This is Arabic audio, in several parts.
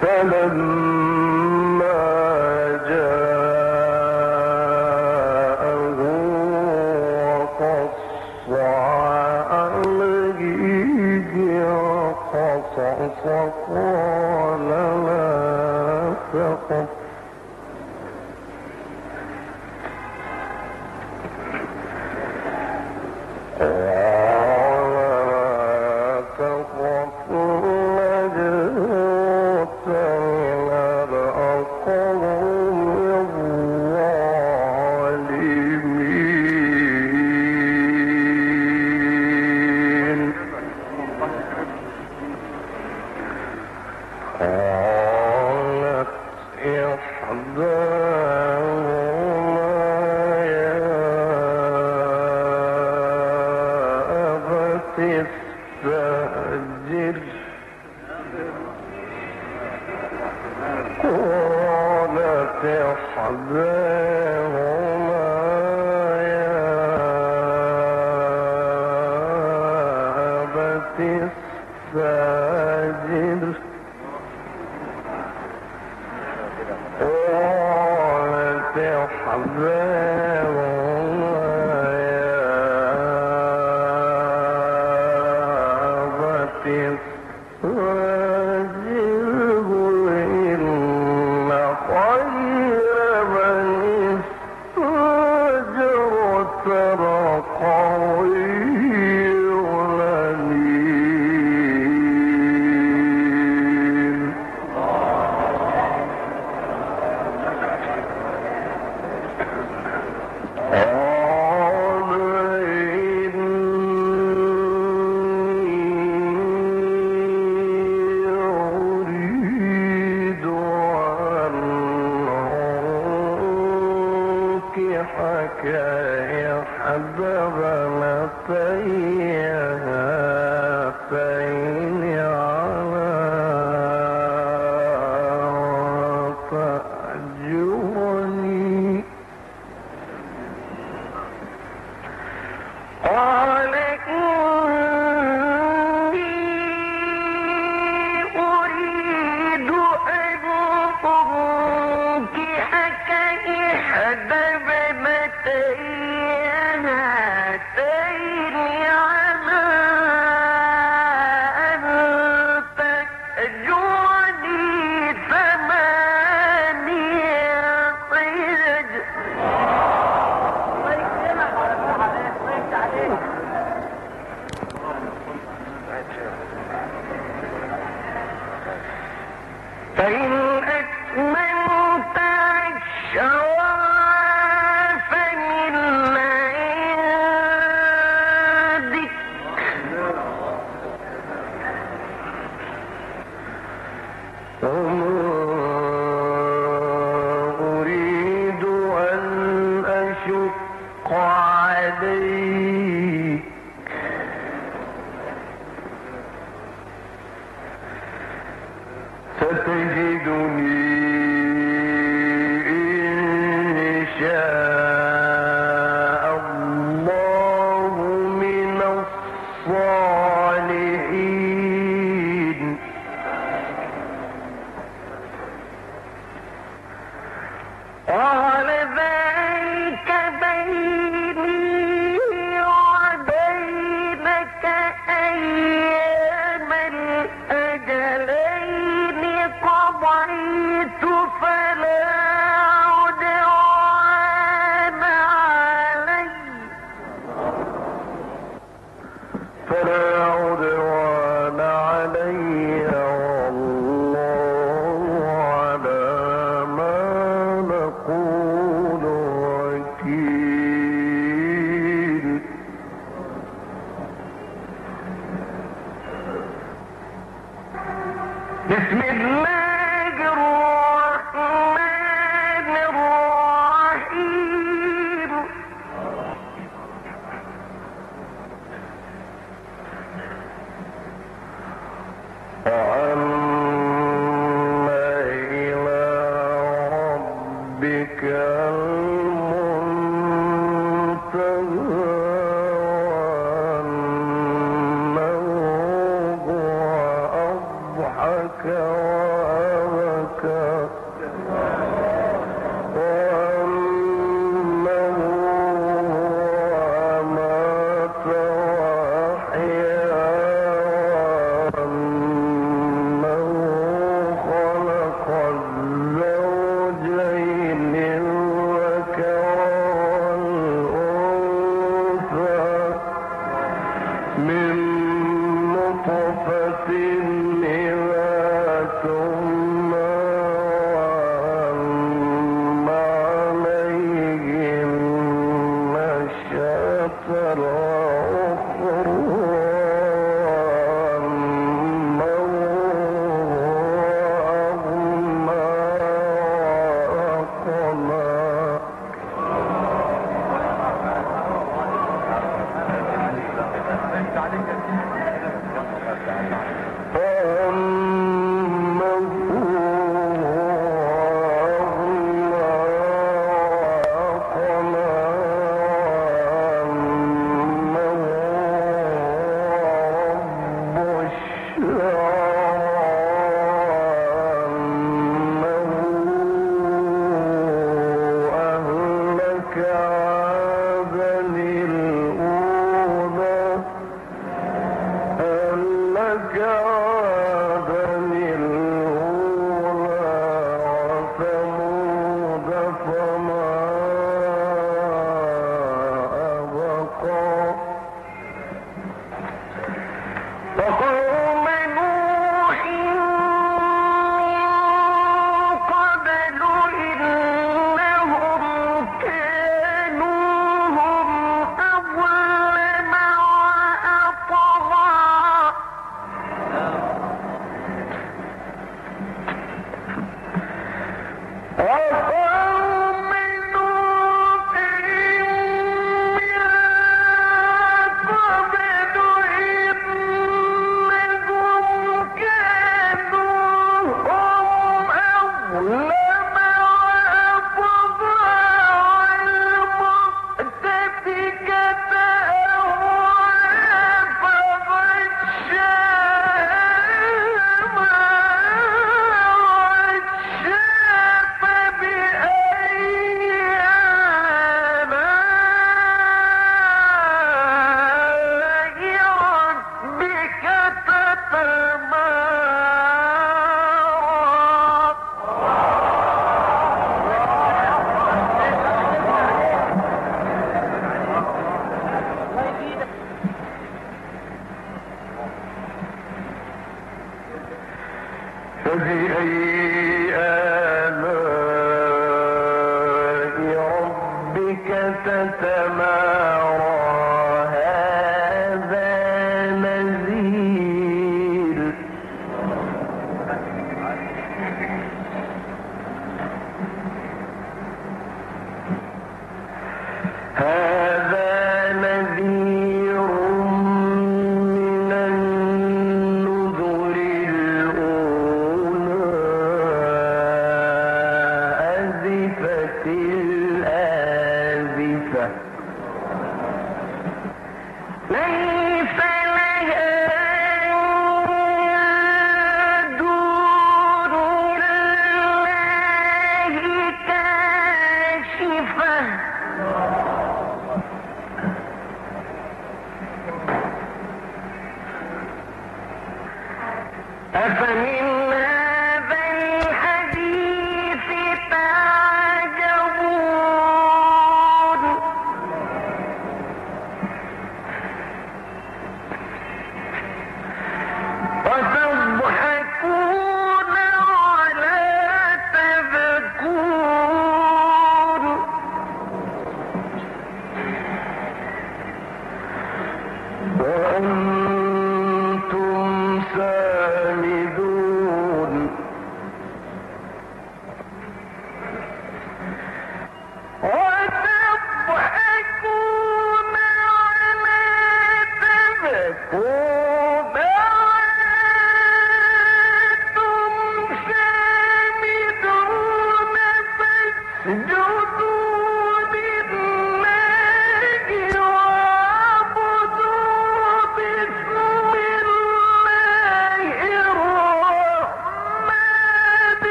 فلما السَّاعَةِ in عليك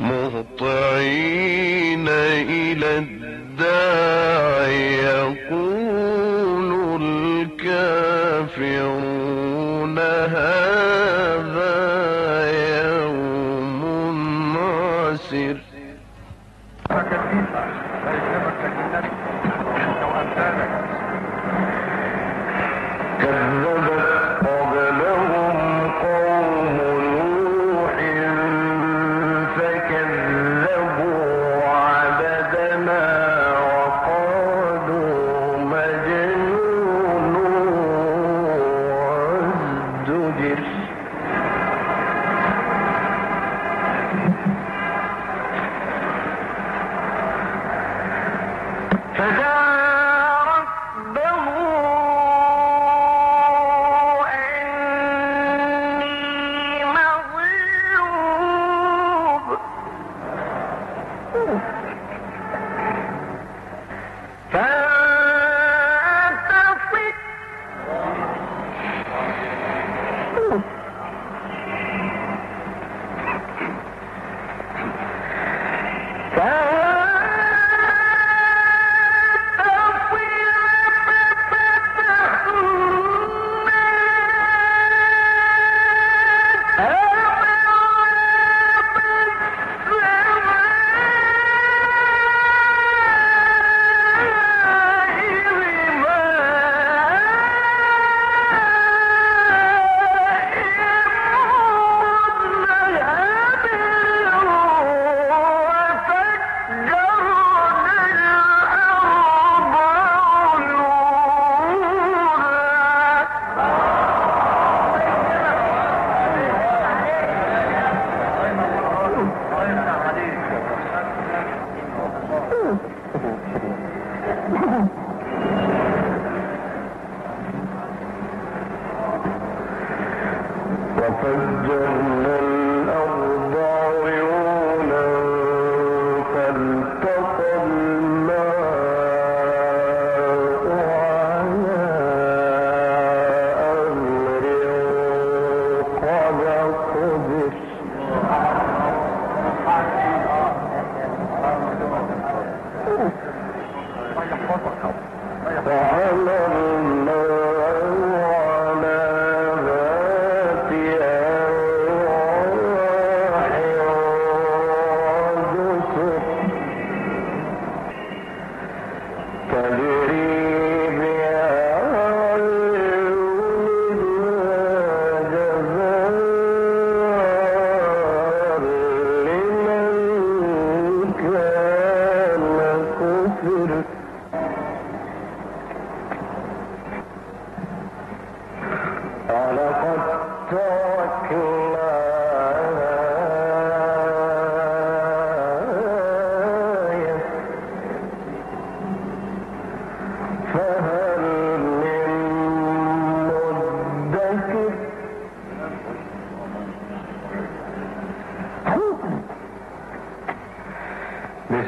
مهطعين إلى الداعي يقول الكافرون.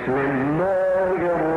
بسم الله الرحمن